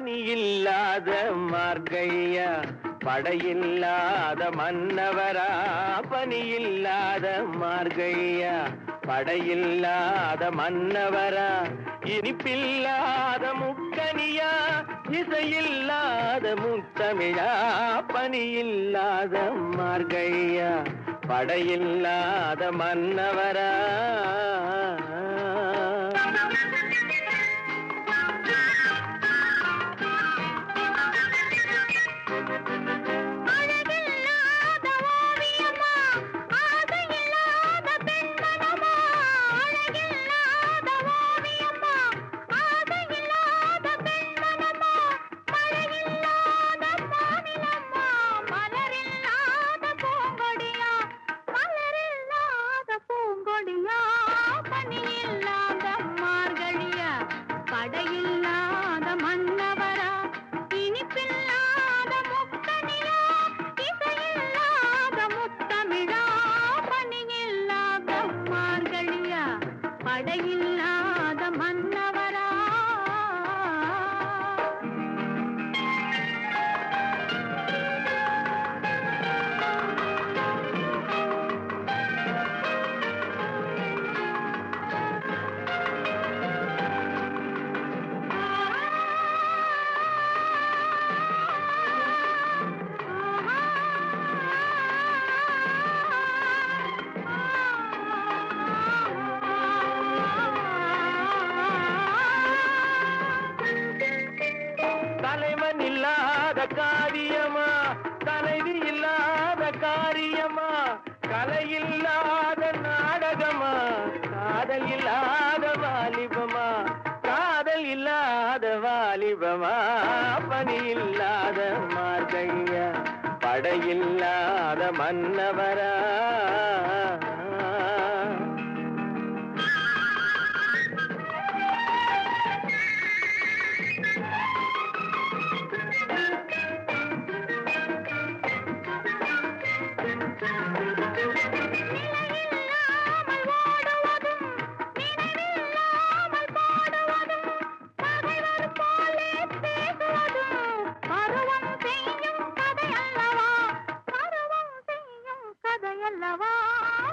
பனியில்லாத மார்கையா படையில்லாத மன்னவரா பனியில்லாத மார்கையா படையில்லாத மன்னவரா இனிப்பில்லாத முக்கனியா இசையில்லாத முத்தமிழா பனியில்லாத மார்கையா படையில்லாத மன்னவரா. படையில்லாத இல்லாத காரியமா? தலைவி இல்லாத காரியமா? கலை இல்லாத நாடகமா? காதல் இல்லாத வாலிபமா? காதல் இல்லாத வாலிபமா? பணி இல்லாத மார்கையா படையில்லாத மன்னவரா?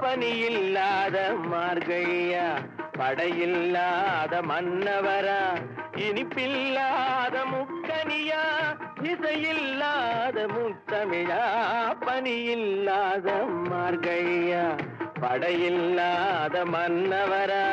பணியில்லாத மார்கையா படையில்லாத மன்னவரா இனிப்பில்லாத முக்கனியா இசையில்லாத முத்தமிழா பணியில்லாத மார்கையா படையில்லாத மன்னவரா.